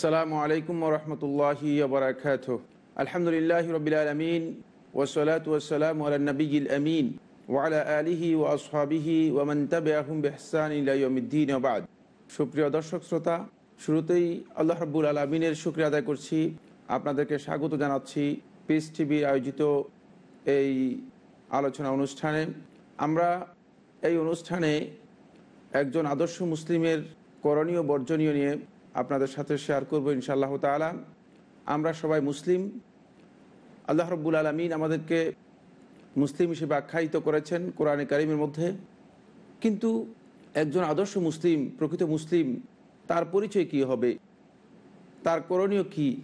আসসালামু আলাইকুম রহমতুল্লাহি বরকাত আলহামদুলিল্লাহ রবিলালমিন ওসলাত ওসালাম নবীল আমিন ওয়ালা আলিহি ও আসহাবিহি ওমন তবে আবাদ সুপ্রিয় দর্শক শ্রোতা, শুরুতেই আল্লাহ রব্বুল আলমিনের শুক্রিয়া আদায় করছি। আপনাদেরকে স্বাগত জানাচ্ছি পিস টিভি আয়োজিত এই আলোচনা অনুষ্ঠানে। আমরা এই অনুষ্ঠানে একজন আদর্শ মুসলিমের করণীয়, বর্জনীয় নিয়ে আপনাদের সাথে শেয়ার করব ইনশাআল্লাহ তালা আমরা সবাই মুসলিম। আল্লাহ রব্বুল আলমিন আমাদেরকে মুসলিম হিসেবে আখ্যায়িত করেছেন কোরআনে কারিমের মধ্যে। কিন্তু একজন আদর্শ মুসলিম, প্রকৃত মুসলিম, তার পরিচয় কি হবে? তার করণীয় কি?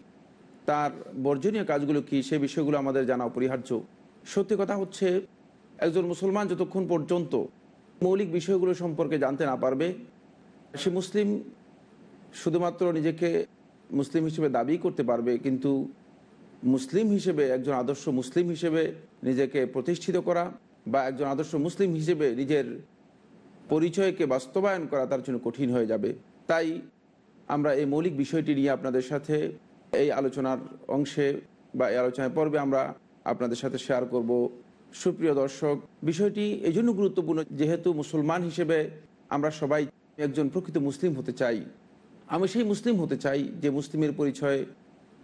তার বর্জনীয় কাজগুলো কি? সে বিষয়গুলো আমাদের জানা অপরিহার্য। সত্যি কথা হচ্ছে, একজন মুসলমান যতক্ষণ পর্যন্ত মৌলিক বিষয়গুলো সম্পর্কে জানতে না পারবে, সে মুসলিম শুধুমাত্র নিজেকে মুসলিম হিসেবে দাবি করতে পারবে, কিন্তু মুসলিম হিসেবে, একজন আদর্শ মুসলিম হিসেবে নিজেকে প্রতিষ্ঠিত করা বা একজন আদর্শ মুসলিম হিসেবে নিজের পরিচয়কে বাস্তবায়ন করা তার জন্য কঠিন হয়ে যাবে। তাই আমরা এই মৌলিক বিষয়টি নিয়ে আপনাদের সাথে এই আলোচনার অংশে বা এই আলোচনায় পর্বে আমরা আপনাদের সাথে শেয়ার করব। সুপ্রিয় দর্শক, বিষয়টি এই জন্য গুরুত্বপূর্ণ, যেহেতু মুসলমান হিসেবে আমরা সবাই একজন প্রকৃত মুসলিম হতে চাই। আমি সেই মুসলিম হতে চাই যে মুসলিমের পরিচয়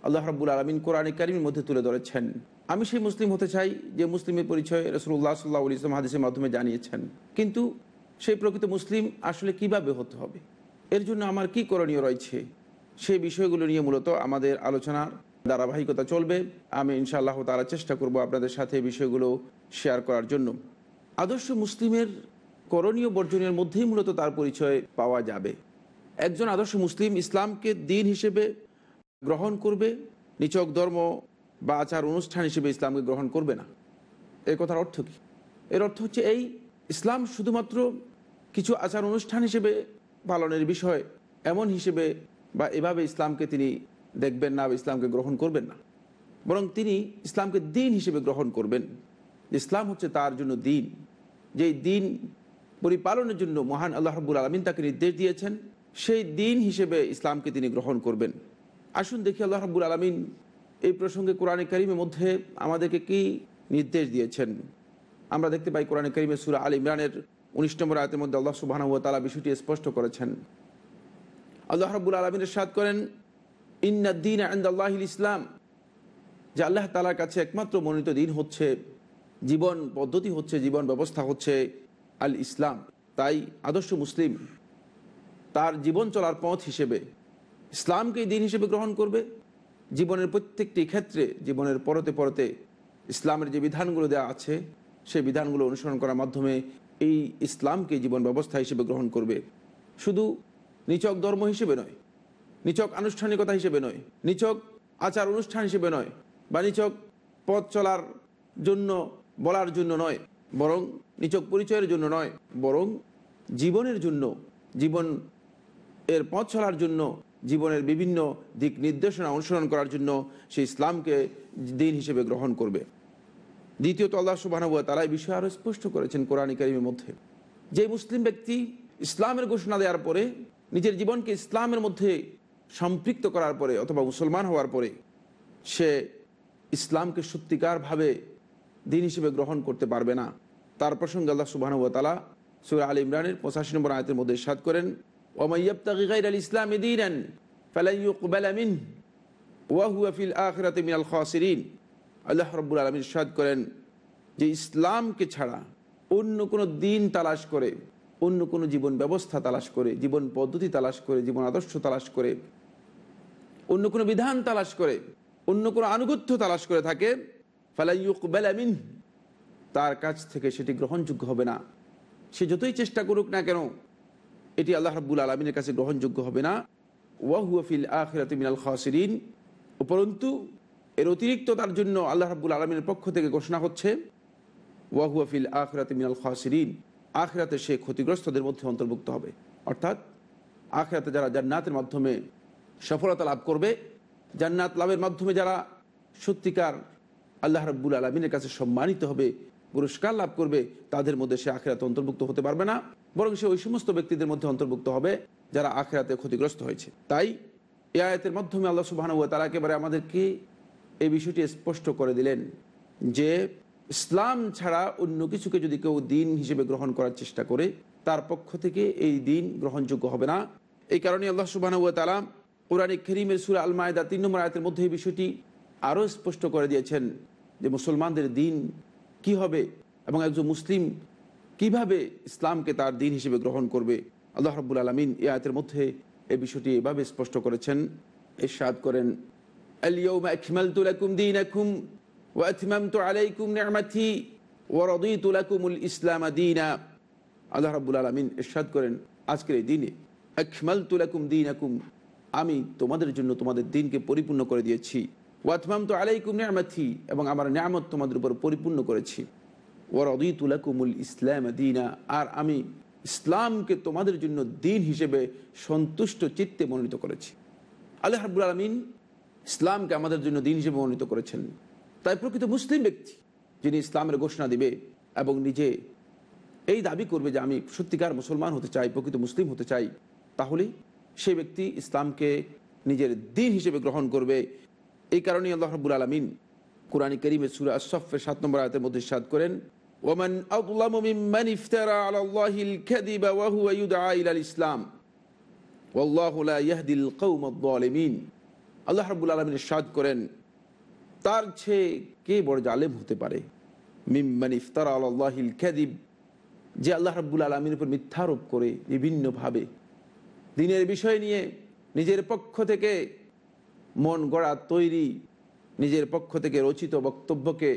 আল্লাহ রাবুল আলমিন কোরআন কারিমের মধ্যে তুলে ধরেছেন। আমি সেই মুসলিম হতে চাই যে মুসলিমের পরিচয় রসুল্লাহ সাল্লাহ ইসলাম হাদিসের মাধ্যমে জানিয়েছেন। কিন্তু সেই প্রকৃত মুসলিম আসলে কীভাবে হতে হবে? এর জন্য আমার কি করণীয় রয়েছে? সেই বিষয়গুলো নিয়ে মূলত আমাদের আলোচনার ধারাবাহিকতা চলবে। আমি ইনশাআল্লাহ তারা চেষ্টা করব আপনাদের সাথে বিষয়গুলো শেয়ার করার জন্য। আদর্শ মুসলিমের করণীয় বর্জনের মধ্যেই মূলত তার পরিচয় পাওয়া যাবে। একজন আদর্শ মুসলিম ইসলামকে দিন হিসেবে গ্রহণ করবে, নিচক ধর্ম বা আচার অনুষ্ঠান হিসেবে ইসলামকে গ্রহণ করবে না। এর কথার অর্থ কী? এর অর্থ হচ্ছে এই, ইসলাম শুধুমাত্র কিছু আচার অনুষ্ঠান হিসেবে পালনের বিষয়, এমন হিসেবে বা এভাবে ইসলামকে তিনি দেখবেন না বা ইসলামকে গ্রহণ করবেন না। বরং তিনি ইসলামকে দিন হিসেবে গ্রহণ করবেন। ইসলাম হচ্ছে তার জন্য দিন। যেই দিন পরিপালনের জন্য মহান আল্লাহ রব্বুল আলমিন তাকে নির্দেশ দিয়েছেন সেই দিন হিসেবে ইসলামকে তিনি গ্রহণ করবেন। আসুন দেখি আল্লাহ রাব্বুল আলমিন এই প্রসঙ্গে কোরআনে করিমের মধ্যে আমাদেরকে কি নির্দেশ দিয়েছেন। আমরা দেখতে পাই কোরআনে করিমের সুরা আল ইমরানের উনিশ নম্বর আয়তের মধ্যে আল্লাহ সুবাহ তালা বিষয়টি স্পষ্ট করেছেন। আল্লাহ রাব্বুল আলমিনের সাদ করেন ইন্নাদ্দিন আন্দাল্লাহিল ইসলাম। যে আল্লাহ তালার কাছে একমাত্র মনোনীত দিন হচ্ছে, জীবন পদ্ধতি হচ্ছে, জীবন ব্যবস্থা হচ্ছে আল ইসলাম। তাই আদর্শ মুসলিম তার জীবন চলার পথ হিসেবে ইসলামকেই দিন হিসেবে গ্রহণ করবে। জীবনের প্রত্যেকটি ক্ষেত্রে, জীবনের পরতে পরতে ইসলামের যে বিধানগুলো দেওয়া আছে, সেই বিধানগুলো অনুসরণ করার মাধ্যমে এই ইসলামকে জীবন ব্যবস্থা হিসেবে গ্রহণ করবে। শুধু নিচক ধর্ম হিসেবে নয়, নিচক আনুষ্ঠানিকতা হিসেবে নয়, নিচক আচার অনুষ্ঠান হিসেবে নয়, বা নিচক পথ চলার জন্য, বলার জন্য নয়, বরং নিচক পরিচয়ের জন্য নয়, বরং জীবনের জন্য, জীবন এর পথ চলার জন্য, জীবনের বিভিন্ন দিক নির্দেশনা অনুসরণ করার জন্য সে ইসলামকে দিন হিসেবে গ্রহণ করবে। দ্বিতীয়ত আল্লাহ সুবাহানুয়া তারা এই বিষয়ে আরও স্পষ্ট করেছেন কোরআন কারিমের মধ্যে। যে মুসলিম ব্যক্তি ইসলামের ঘোষণা দেওয়ার পরে, নিজের জীবনকে ইসলামের মধ্যে সম্পৃক্ত করার পরে অথবা মুসলমান হওয়ার পরে, সে ইসলামকে সত্যিকারভাবে দিন হিসেবে গ্রহণ করতে পারবে না। তার প্রসঙ্গে আল্লাহ সুবাহানুয়া তালা সুর আল ইমরানের পঁচাশি নম্বর আয়তের মধ্যে সাদ করেন ওমাইয়াবতাগি গাইর আল ইসলাম দিনান ফালাই ইউকবাল মিন ওয়াহুয়া ফিল আখিরাতে মিনাল খাসিরিন আল্লাহ রব্বুল আলমী সাদ করেন যে ইসলামকে ছাড়া অন্য কোনো দিন তালাশ করে, অন্য কোনো জীবন ব্যবস্থা তালাশ করে, জীবন পদ্ধতি তালাশ করে, জীবন আদর্শ তালাশ করে, অন্য কোনো বিধান তালাশ করে, অন্য কোনো আনুগত্য তালাশ করে থাকে ফালাইকুবেলামিন তার কাছ থেকে সেটি গ্রহণযোগ্য হবে না। সে যতই চেষ্টা করুক না কেন এটি আল্লাহ রাব্বুল আলমিনের কাছে গ্রহণযোগ্য হবে না। ওয়াহুয়াফিল আখিরাত মিনাল খাসিরিন। উপরন্তু, এর অতিরিক্ত তার জন্য আল্লাহ রাব্বুল আলমিনের পক্ষ থেকে ঘোষণা হচ্ছে ওয়াহুয়াফিল আখরাত মিনাল খাসিরিন। আখরাতে সে ক্ষতিগ্রস্তদের মধ্যে অন্তর্ভুক্ত হবে। অর্থাৎ, আখরাতে যারা জান্নাতের মাধ্যমে সফলতা লাভ করবে, জান্নাত লাভের মাধ্যমে যারা সত্যিকার আল্লাহ রাব্বুল আলমিনের কাছে সম্মানিত হবে, পুরস্কার লাভ করবে, তাদের মধ্যে সে আখেরাতে অন্তর্ভুক্ত হতে পারবে না। বরং সে ওই সমস্ত ব্যক্তিদের মধ্যে অন্তর্ভুক্ত হবে যারা আখেরাতে ক্ষতিগ্রস্ত হয়েছে। তাই এ আয়াতের মাধ্যমে আল্লাহ সুবাহানুয়া তারা একেবারে আমাদেরকে এই বিষয়টি স্পষ্ট করে দিলেন যে ইসলাম ছাড়া অন্য কিছুকে যদি কেউ দিন হিসেবে গ্রহণ করার চেষ্টা করে, তার পক্ষ থেকে এই দিন গ্রহণযোগ্য হবে না। এই কারণে আল্লাহ সুবাহানুয়া তালা কোরআনিক করিমের সুরা আল মায়দা তিন নম্বর আয়াতের মধ্যে এই বিষয়টি আরও স্পষ্ট করে দিয়েছেন যে মুসলমানদের দিন কি হবে এবং একজন মুসলিম কিভাবে ইসলামকে তার দিন হিসেবে গ্রহণ করবে আল্লাহ রাবুল আলমিন এ আয়তের মধ্যে এই বিষয়টি এভাবে স্পষ্ট করেছেন এরশাদ করেন اليوم أكملت لكم دينكم وأتممت عليكم نعمتي ورضيت لكم الإسلام دينا আল্লাহ রাবুল আলমিন এরশাদ করেন আজকের এই দিনে আকমালতু লাকুম দিনাকুম আমি তোমাদের জন্য তোমাদের দিনকে পরিপূর্ণ করে দিয়েছি ওয়াতমাম তো আলাইকুম নিয়ামাথি এবং আমার নিয়ামত তোমাদের উপর পরিপূর্ণ করেছি ওরদিতুলাকুমুল ইসলাম দিনা আর আমি ইসলামকে তোমাদের জন্য দিন হিসেবে সন্তুষ্ট চিত্তে মনোনীত করেছি। আল্লাহ হাবুল আলমিন ইসলামকে আমাদের জন্য দিন হিসেবে মনোনীত করেছেন। তাই প্রকৃত মুসলিম ব্যক্তি যিনি ইসলামের ঘোষণা দিবে এবং নিজে এই দাবি করবে যে আমি সত্যিকার মুসলমান হতে চাই, প্রকৃত মুসলিম হতে চাই তাহলে সে ব্যক্তি ইসলামকে নিজের দিন হিসেবে গ্রহণ করবে। এই কারণে আল্লাহ রাবুল আলমিন কোরআন করিমের সুরা আসফের সাত নম্বর আয়তের মধ্যে সাদ করেন ওমান আউলাম মিম্মান ইফতারা আলাল্লাহিল কাযিবা ওয়া হুয়া ইউদআ ইলাল ইসলাম ওয়াল্লাহু লা ইয়াহদিল কওমাদ যালিমিন আল্লাহ রাব্বুল আলামিন ইরশাদ করেন, তার চেয়ে কে বড় জালেম হতে পারে? মিম্মান ইফতারা আলাল্লাহিল কাযিব, যে আল্লাহ রাব্বুল আলামিনের উপর মিথ্যারোপ করে বিভিন্নভাবে। দিনের বিষয় নিয়ে নিজের পক্ষ থেকে মন গড়া তৈরি, নিজের পক্ষ থেকে রচিত বক্তব্যকে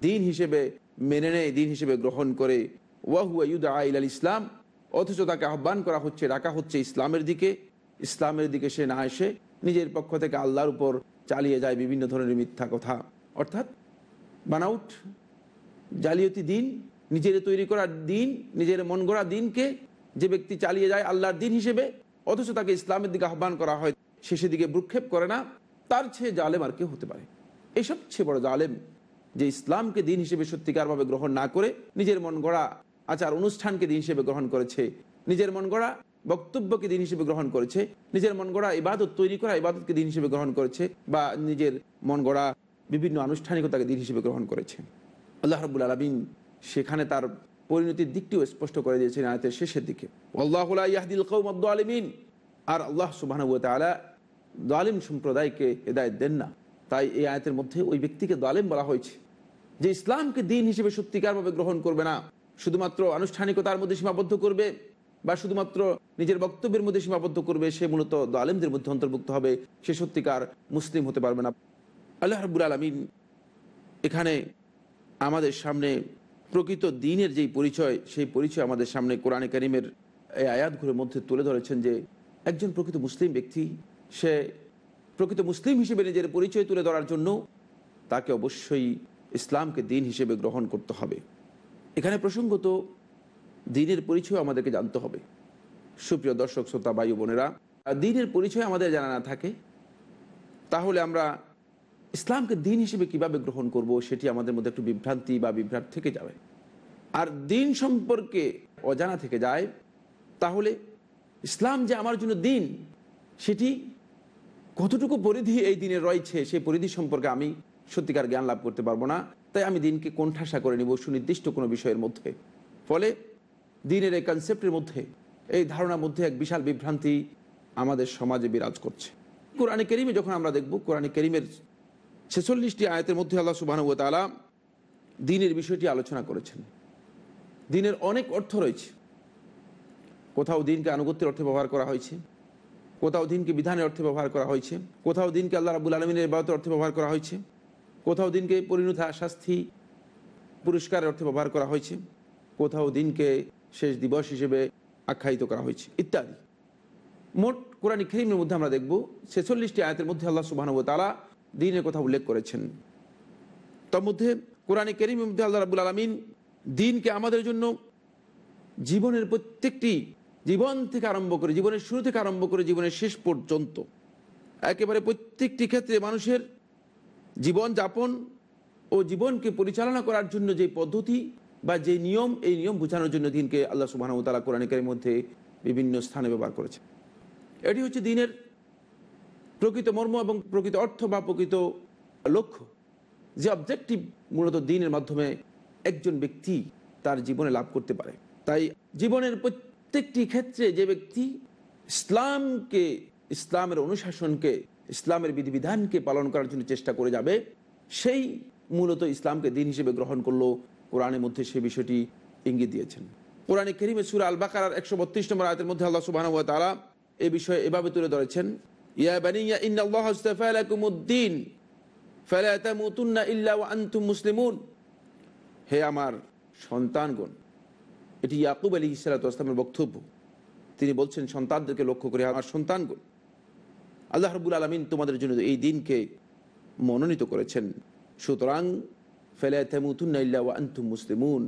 দিন হিসেবে মেনে নেয়, দিন হিসেবে গ্রহণ করে। ওয়াহুয়া ইউদা আইল ইসলাম, অথচ তাকে আহ্বান করা হচ্ছে, ডাকা হচ্ছে ইসলামের দিকে। ইসলামের দিকে সে না এসে নিজের পক্ষ থেকে আল্লাহর উপর চালিয়ে যায় বিভিন্ন ধরনের মিথ্যা কথা। অর্থাৎ বানাউট, জালিয়াতি দিন, নিজের তৈরি করা দিন, নিজের মন গড়া দিনকে যে ব্যক্তি চালিয়ে যায় আল্লাহর দিন হিসেবে, অথচ তাকে ইসলামের দিকে আহ্বান করা হয় শেষের দিকে ভ্রুক্ষেপ করে না, তার চেয়ে জালেম আর কেউ হতে পারে। এই সবচেয়ে বড় জালেম যে ইসলামকে দিন হিসেবে সত্যিকারভাবে গ্রহণ না করে নিজের মন গড়া আচার অনুষ্ঠানকে দিন হিসেবে গ্রহণ করেছে, নিজের মন গড়া বক্তব্যকে দিন হিসেবে গ্রহণ করেছে, নিজের মন গড়া ইবাদত তৈরি করা ইবাদতকে দিন হিসেবে গ্রহণ করেছে বা নিজের মন গড়া বিভিন্ন আনুষ্ঠানিকতাকে দিন হিসেবে গ্রহণ করেছে। আল্লাহ রবুল আলমিন সেখানে তার পরিণতির দিকটিও স্পষ্ট করে দিয়েছেন আয়তের শেষের দিকে। আল্লাহ ইয়াহদিল কৌমদ আলমিন আর আল্লাহ সুবাহ দালিম সম্প্রদায়কে হেদায়ত দেন না। তাই এই আয়তের মধ্যে ওই ব্যক্তিকে দালিম বলা হয়েছে। যে ইসলামকে দিন হিসেবে সত্যিকারভাবে গ্রহণ করবে না, শুধুমাত্র আনুষ্ঠানিকতার মধ্যে সীমাবদ্ধ করবে বা শুধুমাত্র নিজের বক্তব্যের মধ্যে সীমাবদ্ধ করবে, সে মূলত দালিমদের মধ্যে অন্তর্ভুক্ত হবে, সে সত্যিকার মুসলিম হতে পারবে না। আল্লাহ রবুল আলমিন এখানে আমাদের সামনে প্রকৃত দিনের যেই পরিচয়, সেই পরিচয় আমাদের সামনে কোরআনে করিমের এই আয়াতগুলোর মধ্যে তুলে ধরেছেন যে একজন প্রকৃত মুসলিম ব্যক্তি, সে প্রকৃত মুসলিম হিসেবে নিজের পরিচয় তুলে ধরার জন্য তাকে অবশ্যই ইসলামকে দিন হিসেবে গ্রহণ করতে হবে। এখানে প্রসঙ্গত দিনের পরিচয় আমাদেরকে জানতে হবে। সুপ্রিয় দর্শক, শ্রোতা বায়ু বোনেরা দিনের পরিচয় আমাদের জানা না থাকে, তাহলে আমরা ইসলামকে দিন হিসেবে কীভাবে গ্রহণ করব সেটি আমাদের মধ্যে একটু বিভ্রান্তি বা বিভ্রাট থেকে যাবে। আর দিন সম্পর্কে অজানা থেকে যায়, তাহলে ইসলাম যে আমার জন্য দিন, সেটি কতটুকু পরিধি এই দিনে রয়েছে, সেই পরিধি সম্পর্কে আমি সত্যিকার জ্ঞান লাভ করতে পারব না। তাই আমি দিনকে কোণঠাসা করে নিব সুনির্দিষ্ট কোনো বিষয়ের মধ্যে। ফলে দিনের এই কনসেপ্টের মধ্যে, এই ধারণার মধ্যে এক বিশাল বিভ্রান্তি আমাদের সমাজে বিরাজ করছে। কোরআনে কেরিমে যখন আমরা দেখব, কোরআনে কেরিমের ছেচল্লিশটি আয়তের মধ্যে আল্লাহ সুবাহ তালা দিনের বিষয়টি আলোচনা করেছেন। দিনের অনেক অর্থ রয়েছে। কোথাও দিনকে আনুগত্যের অর্থে ব্যবহার করা হয়েছে। কোথাও দিনকে বিধানের অর্থে ব্যবহার করা হয়েছে। কোথাও দিনকে আল্লাহ রাবুল আলমিনের ইবাদতের অর্থে ব্যবহার করা হয়েছে। কোথাও দিনকে পরিণতা শাস্তি পুরস্কারের অর্থে ব্যবহার করা হয়েছে, কোথাও দিনকে শেষ দিবস হিসেবে আখ্যায়িত করা হয়েছে, ইত্যাদি। মোট কোরআন খেরিমের মধ্যে আমরা দেখব, ছেচল্লিশটি আয়াতের মধ্যে আল্লাহ সুবাহানব তালা দিনের কথা উল্লেখ করেছেন। তার মধ্যে কোরআনে কেরিমের মধ্যে আল্লাহ রাবুল আলমিন দিনকে আমাদের জন্য জীবনের প্রত্যেকটি জীবন থেকে আরম্ভ করে, জীবনের শুরু থেকে আরম্ভ করে জীবনের শেষ পর্যন্ত, একেবারে প্রত্যেকটি ক্ষেত্রে মানুষের জীবন যাপন ও জীবনকে পরিচালনা করার জন্য যে পদ্ধতি বা যে নিয়ম, এই নিয়ম বোঝানোর জন্য দিনকে আল্লাহ সুবাহ তালা কোরআনিকের মধ্যে বিভিন্ন স্থানে ব্যবহার করেছে এটি হচ্ছে দিনের প্রকৃত মর্ম এবং প্রকৃত অর্থ বা প্রকৃত লক্ষ্য। যে অবজেক্টিভ মূলত দিনের মাধ্যমে একজন ব্যক্তি তার জীবনে লাভ করতে পারে। তাই জীবনের প্রত্যেকটি ক্ষেত্রে যে ব্যক্তি ইসলামকে, ইসলামের অনুশাসনকে ইসলামের বিধিবিধানকে পালন করার জন্য চেষ্টা করে যাবে, সেই মূলত ইসলামকে দিন হিসেবে গ্রহণ করল কোরআনের মধ্যে সে বিষয়টি ইঙ্গিত দিয়েছেন। কোরআনে কেরিমে সুর আল বাকার একশো বত্রিশ নম্বর আয়তের মধ্যে আল্লাহ সুবাহ তারা এ বিষয়ে এভাবে তুলে ধরেছেন হে আমার সন্তানগণ, এটি ইয়াকুব আলী বক্তব্য। তিনি বলছেন, সন্তানদেরকে লক্ষ্য করে, আমার সন্তানগণ আল্লাহ রবুল আলমিন তোমাদের জন্য এই দিনকে মনোনীত করেছেন। সুতরাং, ফেলে তেমুতুন্না ইল্লা ওয়া আনতুম মুসলিমুন।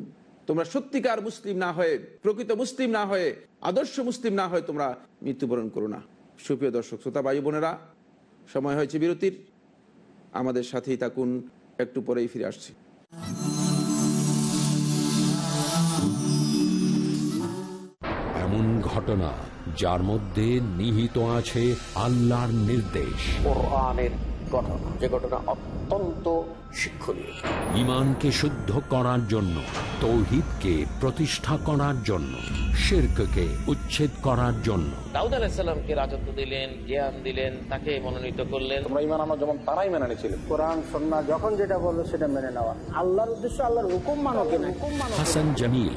তোমরা সত্যিকার মুসলিম না হয়ে, প্রকৃত মুসলিম না হয়ে, আদর্শ মুসলিম না হয়ে তোমরা মৃত্যুবরণ করো না। সুপ্রিয় দর্শক, শ্রোতা ভাই বোনেরা, সময় হয়েছে বিরতির। আমাদের সাথেই থাকুন, একটু পরেই ফিরে আসছি। এমন ঘটনা যার মধ্যে নিহিত আছে আল্লাহর নির্দেশ। কোরআনের ঘটনা যে ঘটনা অত্যন্ত শিক্ষণীয়। ইমানকে শুদ্ধ করার জন্য তৌহিদকে প্রতিষ্ঠা করার জন্য শিরককে উচ্ছেদ করার জন্য। দাউদ আলাহিসাল্লামকে রাজত্ব দিলেন জ্ঞান দিলেন তাকে মনোনীত করলেন। তোমরা ইমান আনো যেমন তারাই মেনে নিয়েছিলেন কোরআন সন্না যখন যেটা বলল সেটা মেনে নেওয়া। আল্লাহর উদ্দেশ্য আল্লাহর হুকুম মানো কিনা। হুকুম মানো হাসান জামিল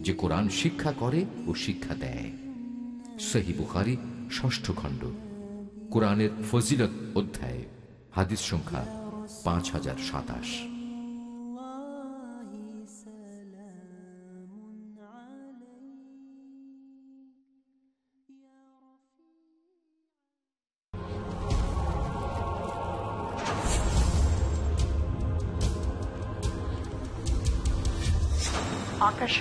যে কোরআন শিক্ষা করে ও শিক্ষা দেয়। সহি বুখারি, ষষ্ঠ খণ্ড, কোরআনের ফজিলত অধ্যায়, হাদিস সংখ্যা পাঁচ হাজার সাতাশ।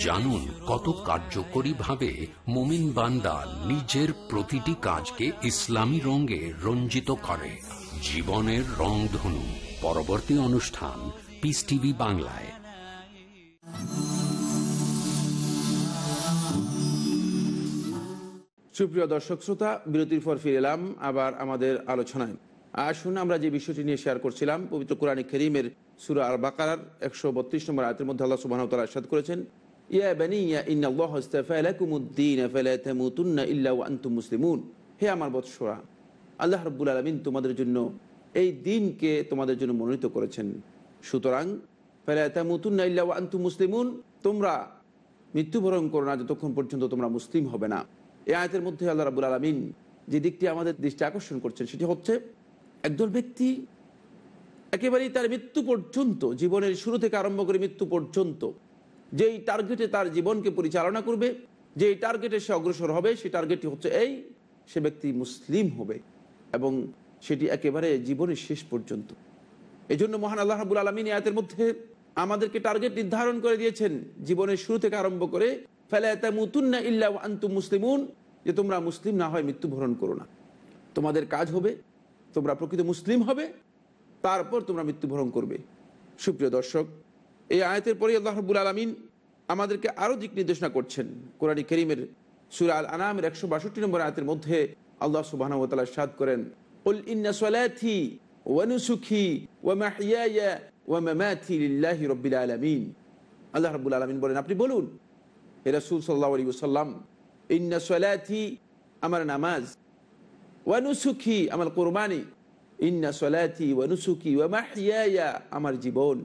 জানুন কত কার্যকরী ভাবে মোমিন বান্দা নিজের প্রতিটি কাজকে ইসলামী রঙে রঞ্জিত করে। জীবনের রংধনু। পরবর্তী অনুষ্ঠান পিস টিভি বাংলায়। সুপ্রিয় দর্শক শ্রোতা, বিরতির পর ফিরে এলাম আবার আমাদের আলোচনায়। আসুন আমরা যে বিষয়টি নিয়ে শেয়ার করছিলাম, পবিত্র কোরআনী করিমের সুরা আর বাকারার একশো বত্রিশ নম্বর আয়তের মধ্যে আল্লাহ সুবাহ তালা আসাদ করেছেন ইয়া বানিয়া ইন্নাল্লাহ ইস্তাফা লাকুমুদ্দিন ফালা তামুতুন্না ইল্লা ওয়া আনতুম মুসলিমুন হে আমার বৎসরা, আল্লাহ রাব্বুল আলামিন তোমাদের জন্য এই দিনকে তোমাদের জন্য মনোনীত করেছেন। সুতরাং, ফালা তামুতুন্না ইল্লা ওয়া আনতুম মুসলিমুন তোমরা মৃত্যুবরণ করো না, যতক্ষণ পর্যন্ত তোমরা মুসলিম হবে না। এই আয়তের মধ্যে আল্লাহ রাবুল আলমিন যে দিকটি আমাদের দৃষ্টি আকর্ষণ করছেন, সেটি হচ্ছে একদল ব্যক্তি একেবারেই তার মৃত্যু পর্যন্ত, জীবনের শুরু থেকে আরম্ভ করে মৃত্যু পর্যন্ত যেই টার্গেটে তার জীবনকে পরিচালনা করবে, যেই টার্গেটে সে অগ্রসর হবে, সেই টার্গেটটি হচ্ছে এই, সে ব্যক্তি মুসলিম হবে এবং সেটি একেবারে জীবনের শেষ পর্যন্ত। এই জন্য মহান আল্লাহ রাবুল আলমিন আয়াতের মধ্যে আমাদেরকে টার্গেট নির্ধারণ করে দিয়েছেন জীবনের শুরু থেকে আরম্ভ করে ফেলায়াতামুতুন্না ইল্লা আন্তু মুসলিমুন যে তোমরা মুসলিম না হয় মৃত্যুবরণ করো না। তোমাদের কাজ হবে, তোমরা প্রকৃত মুসলিম হবে, তারপর তোমরা মৃত্যুবরণ করবে। সুপ্রিয় দর্শক এই আয়াতের পরে আল্লাহ রাবুল আলমিন আমাদেরকে আরও দিক নির্দেশনা করছেন। কোরআনী করিমের সুরা আল আনামের একশো বাষট্টি নম্বর আয়াতের মধ্যে আল্লাহ সুবাহ সাদ করেন উল ইন্না সলাথি ওয়ানুসুখি ওয়ামাহিয়া ওয়ামামাথি লিল্লাহি রব্বিল আলামিন। আল্লাহ রাব্বুল আলামিন বলেন, আপনি বলুন, হে রাসূল সাল্লাল্লাহু আলাইহি ওয়াসাল্লাম, ইন্না সলাথি আমার নামাজ ওয়ানুসুখি আমার কোরবানি, ইন্না সলাথি ওয়ানুসুকি ওয়ামাহিয়া আমার জীবন।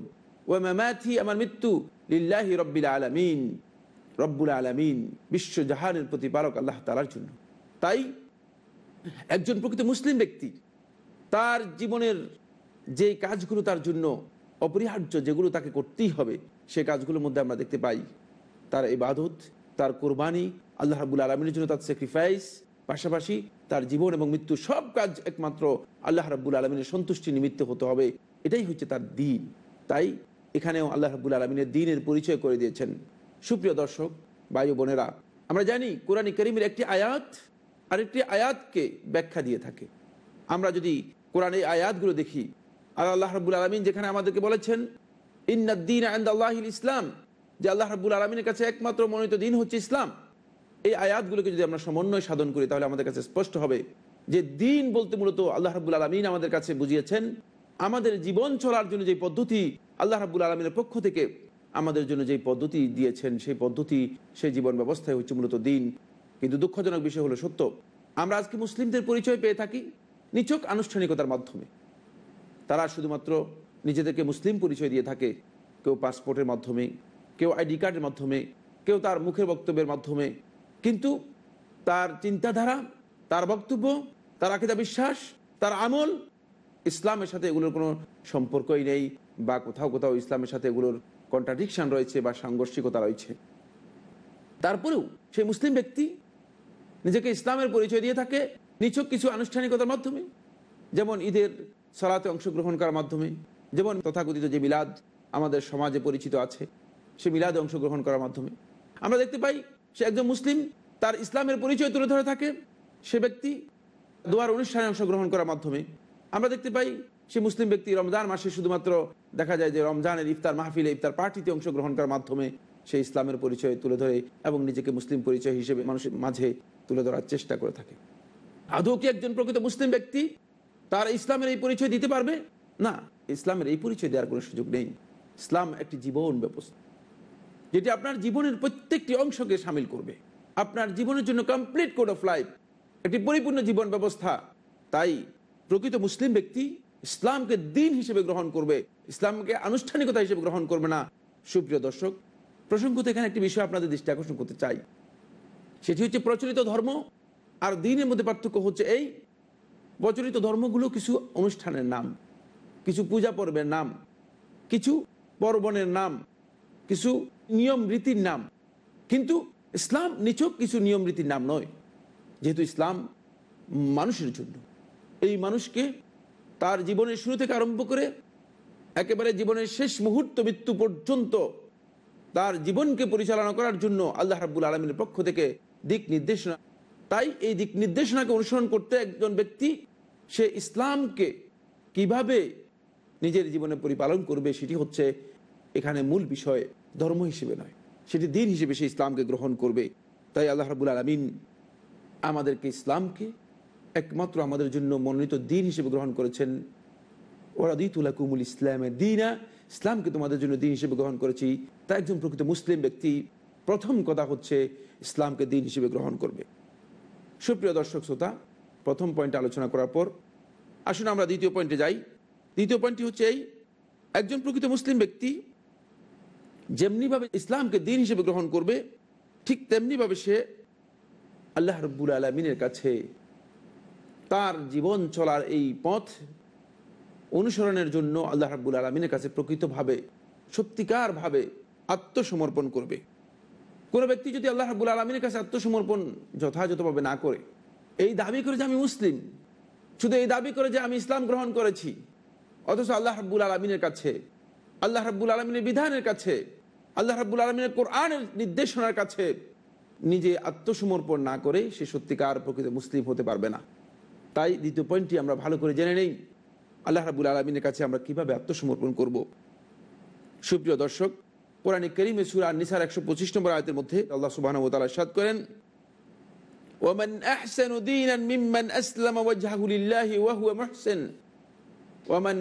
ওয়ামামাথি আমার মৃত্যু লিল্লাহি রব্বিল আলামিন রব্বুল আলামিন বিশ্বজাহানের প্রতিপালক আল্লাহ তাআলার জন্য। তাই একজন প্রকৃত মুসলিম ব্যক্তি তার জীবনের যে কাজগুলো তার জন্য অপরিহার্য যেগুলো তাকে করতেই হবে, সে কাজগুলোর মধ্যে আমরা দেখতে পাই তার ইবাদত, তার কোরবানি, আল্লাহ রাবুল আলমিনের জন্য তার স্যাক্রিফাইস পাশাপাশি তার জীবন এবং মৃত্যু সব কাজ একমাত্র আল্লাহ রাবুল আলমিনের সন্তুষ্টি নিমিত্ত হতে হবে। এটাই হচ্ছে তার দিন। তাই এখানেও আল্লাহ রাবুল আলমিনের দিনের পরিচয় করে দিয়েছেন। সুপ্রিয় দর্শক বায়ু বোনেরা, আমরা জানি কোরআনী করিমের একটি আয়াত আরেকটি আয়াতকে ব্যাখ্যা দিয়ে থাকে। আমরা যদি কোরআন এই আয়াতগুলো দেখি, আর আল্লাহ রাবুল আলমিন যেখানে আমাদেরকে বলেছেন ইন্নাদ্দিন আন্দ আল্লাহিল ইসলাম যে আল্লাহ রাবুল আলমিনের কাছে একমাত্র মনোনীত দিন হচ্ছে ইসলাম। এই আয়াতগুলোকে যদি আমরা সমন্বয় সাধন করি, তাহলে আমাদের কাছে স্পষ্ট হবে যে দিন বলতে মূলত আল্লাহ রাবুল আলমিন আমাদের কাছে বুঝিয়েছেন, আমাদের জীবন চলার জন্য যে পদ্ধতি আল্লাহ রাবুল আলমিনের পক্ষ থেকে আমাদের জন্য যে পদ্ধতি দিয়েছেন, সেই পদ্ধতি, সেই জীবন ব্যবস্থায় হচ্ছে মূলত দিন। কিন্তু দুঃখজনক বিষয় হলো সত্য, আমরা আজকে মুসলিমদের পরিচয় পেয়ে থাকি নিচক আনুষ্ঠানিকতার মাধ্যমে। তারা শুধুমাত্র নিজেদেরকে মুসলিম পরিচয় দিয়ে থাকে, কেউ পাসপোর্টের মাধ্যমে, কেউ আইডি কার্ডের মাধ্যমে, কেউ তার মুখের বক্তব্যের মাধ্যমে। কিন্তু তার চিন্তাধারা, তার বক্তব্য, তার আকিদা বিশ্বাস, তার আমল ইসলামের সাথে এগুলোর কোনো সম্পর্কই নেই। বা কোথাও কোথাও ইসলামের সাথে এগুলোর কন্ট্রাডিকশান রয়েছে বা সাংঘর্ষিকতা রয়েছে। তারপরেও সেই মুসলিম ব্যক্তি নিজেকে ইসলামের পরিচয় দিয়ে থাকে নিছক কিছু আনুষ্ঠানিকতার মাধ্যমে, যেমন ঈদের সলাতে অংশগ্রহণ করার মাধ্যমে, যেমন তথাকথিত যে মিলাদ আমাদের সমাজে পরিচিত আছে, সে মিলাদে অংশগ্রহণ করার মাধ্যমে। আমরা দেখতে পাই সে একজন মুসলিম, তার ইসলামের পরিচয় তুলে ধরে থাকে, সে ব্যক্তি দোয়ার অনুষ্ঠানে অংশগ্রহণ করার মাধ্যমে। আমরা দেখতে পাই সে মুসলিম ব্যক্তি রমজান মাসে শুধুমাত্র দেখা যায় যে রমজানের ইফতার মাহফিলে, ইফতার পার্টিতে অংশগ্রহণ করার মাধ্যমে সে ইসলামের পরিচয় তুলে ধরে এবং নিজেকে মুসলিম পরিচয় হিসেবে মানুষের মাঝে তুলে ধরার চেষ্টা করে থাকে। আদৌ কি একজন প্রকৃত মুসলিম ব্যক্তি তার ইসলামের এই পরিচয় দিতে পারবে? না, ইসলামের এই পরিচয় দেওয়ার কোনো সুযোগ নেই। ইসলাম একটি জীবন ব্যবস্থা, যেটি আপনার জীবনের প্রত্যেকটি অংশকে সামিল করবে। আপনার জীবনের জন্য কমপ্লিট কোড অফ লাইফ একটি পরিপূর্ণ জীবন ব্যবস্থা। তাই প্রকৃত মুসলিম ব্যক্তি ইসলামকে দিন হিসেবে গ্রহণ করবে, ইসলামকে আনুষ্ঠানিকতা হিসেবে গ্রহণ করবে না। সুপ্রিয় দর্শক, প্রসঙ্গত এখানে একটি বিষয় আপনাদের দৃষ্টি আকর্ষণ করতে চাই। সেটি হচ্ছে প্রচলিত ধর্ম আর দিনের মধ্যে পার্থক্য হচ্ছে এই, প্রচলিত ধর্মগুলো কিছু অনুষ্ঠানের নাম, কিছু পূজা পর্বের নাম, কিছু পর্বণের নাম, কিছু নিয়ম রীতির নাম। কিন্তু ইসলাম নিছক কিছু নিয়ম রীতির নাম নয়, যেহেতু ইসলাম মানুষের জন্য। এই মানুষকে তার জীবনের শুরু থেকে আরম্ভ করে একেবারে জীবনের শেষ মুহূর্ত মৃত্যু পর্যন্ত তার জীবনকে পরিচালনা করার জন্য আল্লাহ রাবুল আলমীর পক্ষ থেকে দিক নির্দেশনা। তাই এই দিক নির্দেশনাকে অনুসরণ করতে একজন ব্যক্তি সে ইসলামকে কীভাবে নিজের জীবনে পরিপালন করবে সেটি হচ্ছে এখানে মূল বিষয়, ধর্ম হিসেবে নয়। সেটি দিন হিসেবে সে ইসলামকে গ্রহণ করবে। তাই আল্লাহ রাবুল আলমিন আমাদেরকে ইসলামকে একমাত্র আমাদের জন্য মনোনীত দিন হিসেবে গ্রহণ করেছেন। ওরাদিতুল্লাহ কুমুল ইসলামের দিনা, ইসলামকে তোমাদের জন্য দিন হিসেবে গ্রহণ করেছি। তা একজন প্রকৃত মুসলিম ব্যক্তি, প্রথম কথা হচ্ছে ইসলামকে দিন হিসেবে গ্রহণ করবে। সুপ্রিয় দর্শক শ্রোতা, প্রথম পয়েন্ট আলোচনা করার পর আসুন আমরা দ্বিতীয় পয়েন্টে যাই। দ্বিতীয় পয়েন্টটি হচ্ছে এই, একজন প্রকৃত মুসলিম ব্যক্তি যেমনিভাবে ইসলামকে দিন হিসেবে গ্রহণ করবে, ঠিক তেমনিভাবে সে আল্লাহ রব্বুল আলমিনের কাছে তার জীবন চলার এই পথ অনুসরণের জন্য আল্লাহ রাব্বুল আলমিনের কাছে প্রকৃতভাবে, সত্যিকারভাবে আত্মসমর্পণ করবে। কোনো ব্যক্তি যদি আল্লাহ রাব্বুল আলমিনের কাছে আত্মসমর্পণ যথাযথভাবে না করে, এই দাবি করে যে আমি মুসলিম, শুধু এই দাবি করে যে আমি ইসলাম গ্রহণ করেছি, অথচ আল্লাহ রাব্বুল আলমিনের কাছে, আল্লাহ রাব্বুল আলমিনের বিধানের কাছে, আল্লাহ রাব্বুল আলমিনের কোরআনের নির্দেশনার কাছে নিজে আত্মসমর্পণ না করে সে সত্যিকার প্রকৃত মুসলিম হতে পারবে না। তাই দ্বিতীয় পয়েন্টটি আমরা ভালো করে জেনে নেই আল্লাহ রাবুল আলমিনের কাছে আমরা কিভাবে আত্মসমর্পণ করব সুপ্রিয় দর্শক কোরআনিক করিমে সুরা নিসার একশো পঁচিশ নম্বর আয়তের মধ্যে আল্লাহ সুবাহ সাদ করেন ومن أحسن دينا ممن أسلم وجهه لله وهو محسن ومن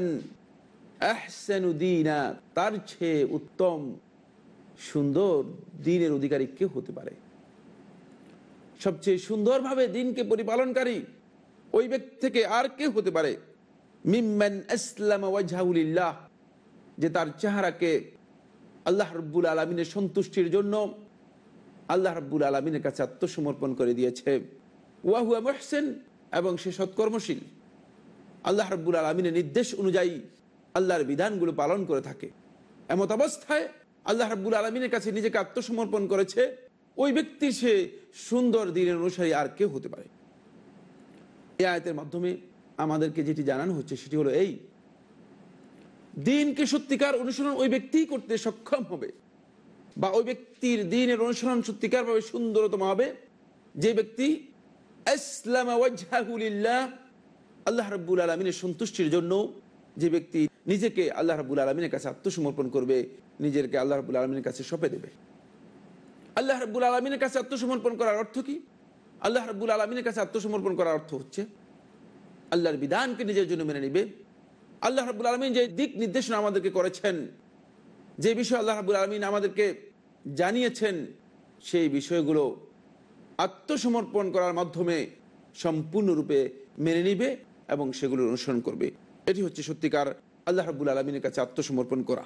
أحسن دينا তার চেয়ে উত্তম সুন্দর দিনের অধিকারী কেউ হতে পারে সবচেয়ে সুন্দরভাবে দিনকে পরিপালনকারী ওই ব্যক্তি থেকে আর কেউ হতে পারে। যে তার চেহারাকে আল্লাহ রব্বুল আলমিনের সন্তুষ্টির জন্য আল্লাহ রব্বুল আলমিনের কাছে আত্মসমর্পণ করে দিয়েছে। ওয়াহুয়া মহসেন এবং সে সৎকর্মশীল। আল্লাহ রব্বুল আলমিনের নির্দেশ অনুযায়ী আল্লাহর বিধানগুলো পালন করে থাকে। এমত অবস্থায় আল্লাহ রব্বুল আলমিনের কাছে নিজেকে আত্মসমর্পণ করেছে। ওই ব্যক্তি সে সুন্দর দিনের অনুসারী আর কেউ হতে পারে। এই আয়তের মাধ্যমে আমাদেরকে যেটি জানানো হচ্ছে সেটি হলো এই। দিনকে সত্যিকার অনুসরণ ওই ব্যক্তি করতে সক্ষম হবে বা ওই ব্যক্তির দিনের অনুসরণ সত্যিকারভাবে সুন্দরতম হবে। যে ব্যক্তি আল্লাহ রাব্বুল আলমিনের সন্তুষ্টির জন্য যে ব্যক্তি নিজেকে আল্লাহ রাবুল আলমিনের কাছে আত্মসমর্পণ করবে নিজেকে আল্লাহ রাবুল আলমিনের কাছে সঁপে দেবে। আল্লাহ রাবুল আলমিনের কাছে আত্মসমর্পণ করার অর্থ কি? আল্লাহ রাবুল আলমিনের কাছে আত্মসমর্পণ করার অর্থ হচ্ছে, আল্লাহর বিধানকে নিজের জন্য মেনে নিবে। আল্লাহ রাবুল আলমিন যে দিক নির্দেশনা আমাদেরকে করেছেন, যে বিষয় আল্লাহ রাবুল আলমিন আমাদেরকে জানিয়েছেন, সেই বিষয়গুলো আত্মসমর্পণ করার মাধ্যমে সম্পূর্ণরূপে মেনে নিবে এবং সেগুলো অনুসরণ করবে। এটি হচ্ছে সত্যিকার আল্লাহ রাবুল আলমিনের কাছে আত্মসমর্পণ করা।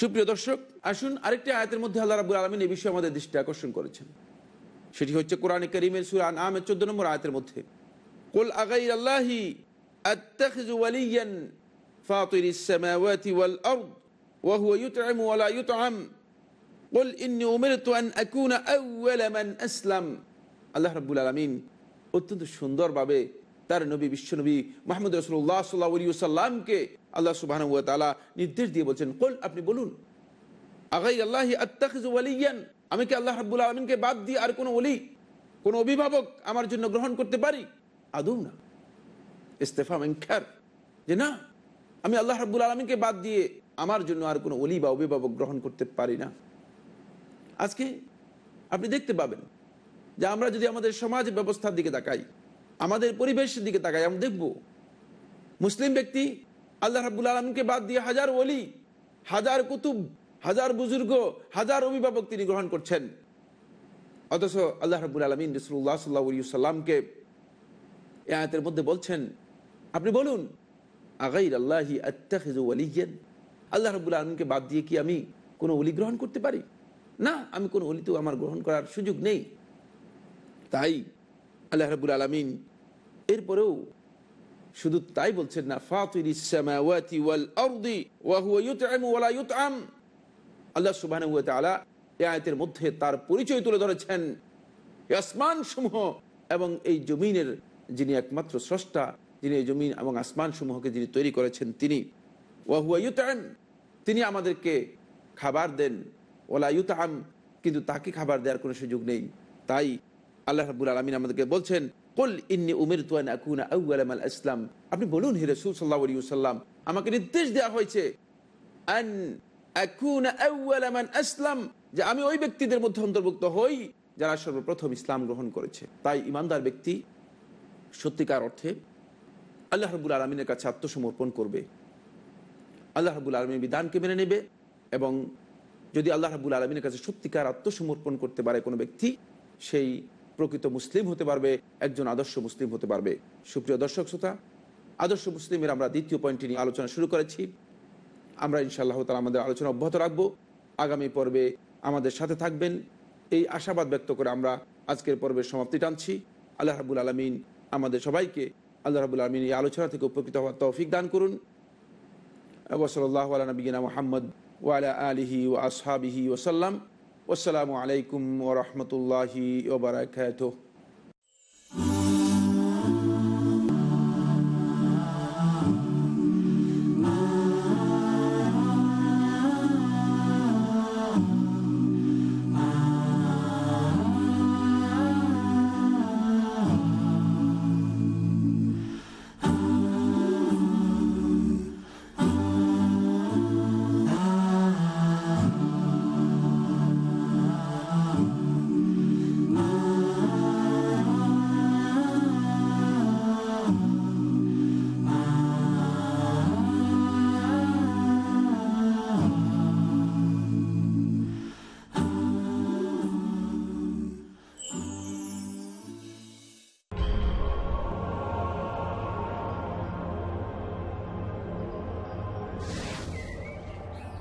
সুপ্রিয় দর্শক, আসুন আরেকটি আয়াতের মধ্যে আল্লাহ রাবুল আলমিন এই বিষয়ে আমাদের দৃষ্টি আকর্ষণ করেছেন। সেটি হচ্ছে কোরআন করিমের সুরান আমের চোদ্দ নম্বর আয়াতের মধ্যে قل أغير الله أتخذ وليا فاطر السماوات والأرض وهو يطعم ولا يطعم قل إني أمرت أن أكون أول من أسلم আল্লাহ রাব্বুল আলমিন অত্যন্ত সুন্দরভাবে তার নবী বিশ্বনবী মোহাম্মদ রসুল্লাহ সাল্লাহ সাল্লামকে আল্লাহ সুবাহ তালা নির্দেশ দিয়ে বলছেন কল আপনি বলুন আগাই আল্লাহ আত্তাখিজ ওয়ালিয়ান আমি কি আল্লাহ রাব্বুল আলমিনকে বাদ দিয়ে আর কোনো অলি কোনো অভিভাবক আমার জন্য গ্রহণ করতে পারি? আদৌ না। ইস্তেফা মেঙ্খার যে না, আমি আল্লাহ রাব্বুল আলমীকে বাদ দিয়ে আমার জন্য আর কোনো অলি বা অভিভাবক গ্রহণ করতে পারি না। আজকে আপনি দেখতে পাবেন যে আমরা যদি আমাদের সমাজ ব্যবস্থার দিকে তাকাই, আমাদের পরিবেশের দিকে তাকাই, আমরা দেখব মুসলিম ব্যক্তি আল্লাহ রাব্বুল আলমকে বাদ দিয়ে হাজার অলি হাজার কুতুব হাজার বুজুর্গ, হাজার অভিভাবক তিনি গ্রহণ করছেন। অথচ আল্লাহ রাবুল আলমিন রসুল্লাহ সাল্লাহ সাল্লামকে এ আয়াতের মধ্যে বলছেন, আপনি বলুন, আগাইর আল্লাহি আত্মাখিজুয়ালিয়ান আল্লাহ রবুল আলমকে বাদ দিয়ে কি আমি কোনো অলি গ্রহণ করতে পারি? না, আমি কোনো অলি তো আমার গ্রহণ করার সুযোগ নেই। তাই আল্লাহ রবুল আলমিন এরপরেও শুধু তাই বলছেন না ফাতির ইসামাওয়াতি ওয়াল আরদি ওয়া হুয়া ইউতআমু ওয়া লা ইউতআম। আল্লাহ সুবহানাহু ওয়া তাআলা এই আয়াতের মধ্যে তার পরিচয় তুলে ধরেছেন। আসমান সমূহ এবং এই জমিনের যিনি একমাত্র স্রষ্টা, যিনি এই জমিন এবং আসমান সমূহকে যিনি তৈরি করেছেন তিনি। ওয়াহুয়া ইউতাম তিনি আমাদেরকে খাবার দেন। ওলা ইউতাম কিন্তু তাকে খাবার দেওয়ার কোনো সুযোগ নেই। তাই আল্লাহ রাবুল আলমিন আমাদেরকে বলছেন, কল ইন্নি উমের তুয়ান আকুনা আল ইসলাম। আপনি বলুন, হে রসুল সাল্লাম আমাকে নির্দেশ দেওয়া হয়েছে যে আমি ওই ব্যক্তিদের মধ্যে অন্তর্ভুক্ত হই যারা সর্বপ্রথম ইসলাম গ্রহণ করেছে। তাই ইমানদার ব্যক্তি সত্যিকার অর্থে আল্লাহ রবুল আলমিনের কাছে আত্মসমর্পণ করবে। আল্লাহ রাবুল আলমীর বিধানকে মেনে নেবে এবং যদি আল্লাহ রাবুল আলমিনের কাছে সত্যিকার আত্মসমর্পণ করতে পারে কোনো ব্যক্তি, সেই প্রকৃত মুসলিম হতে পারবে, একজন আদর্শ মুসলিম হতে পারবে। সুপ্রিয় দর্শক শ্রোতা, আদর্শ মুসলিমের আমরা দ্বিতীয় পয়েন্টটি নিয়ে আলোচনা শুরু করেছি। আমরা ইনশাআল্লাহ তালা আমাদের আলোচনা অব্যাহত রাখব। আগামী পর্বে আমাদের সাথে থাকবেন। এই আশাবাদ ব্যক্ত করে আমরা আজকের পর্বের সমাপ্তি টানছি। আল্লাহ রাবুল আলমিন আমাদের সবাইকে আল্লাহ রাবুল আলমিন এই আলোচনা থেকে উপকৃত হওয়ার তৌফিক দান করুন। ওসলাল্লাহ নবীনা মোহাম্মদ ওয়ালা আলিহি ও আসহাবিহি ওসাল্লাম আসসালামু আলাইকুম ওরহমতুল্লাহি ওবরাকাত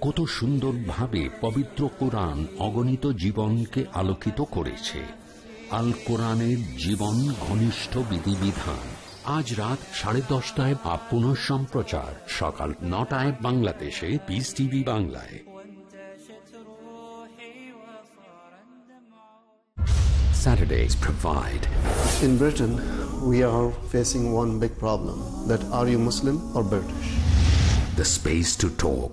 কত সুন্দরভাবে পবিত্র কোরআন অগণিত জীবনকে আলোকিত করেছে আল কোরআনের জীবন ঘনিষ্ঠ বিধিবিধান আজ রাত সাড়ে দশটায় বা পুনঃ সম্প্রচার সকাল নটায় বাংলাদেশে পিস টিভি বাংলায় Saturdays provide In Britain, we are facing one big problem that are you Muslim or British? the space to talk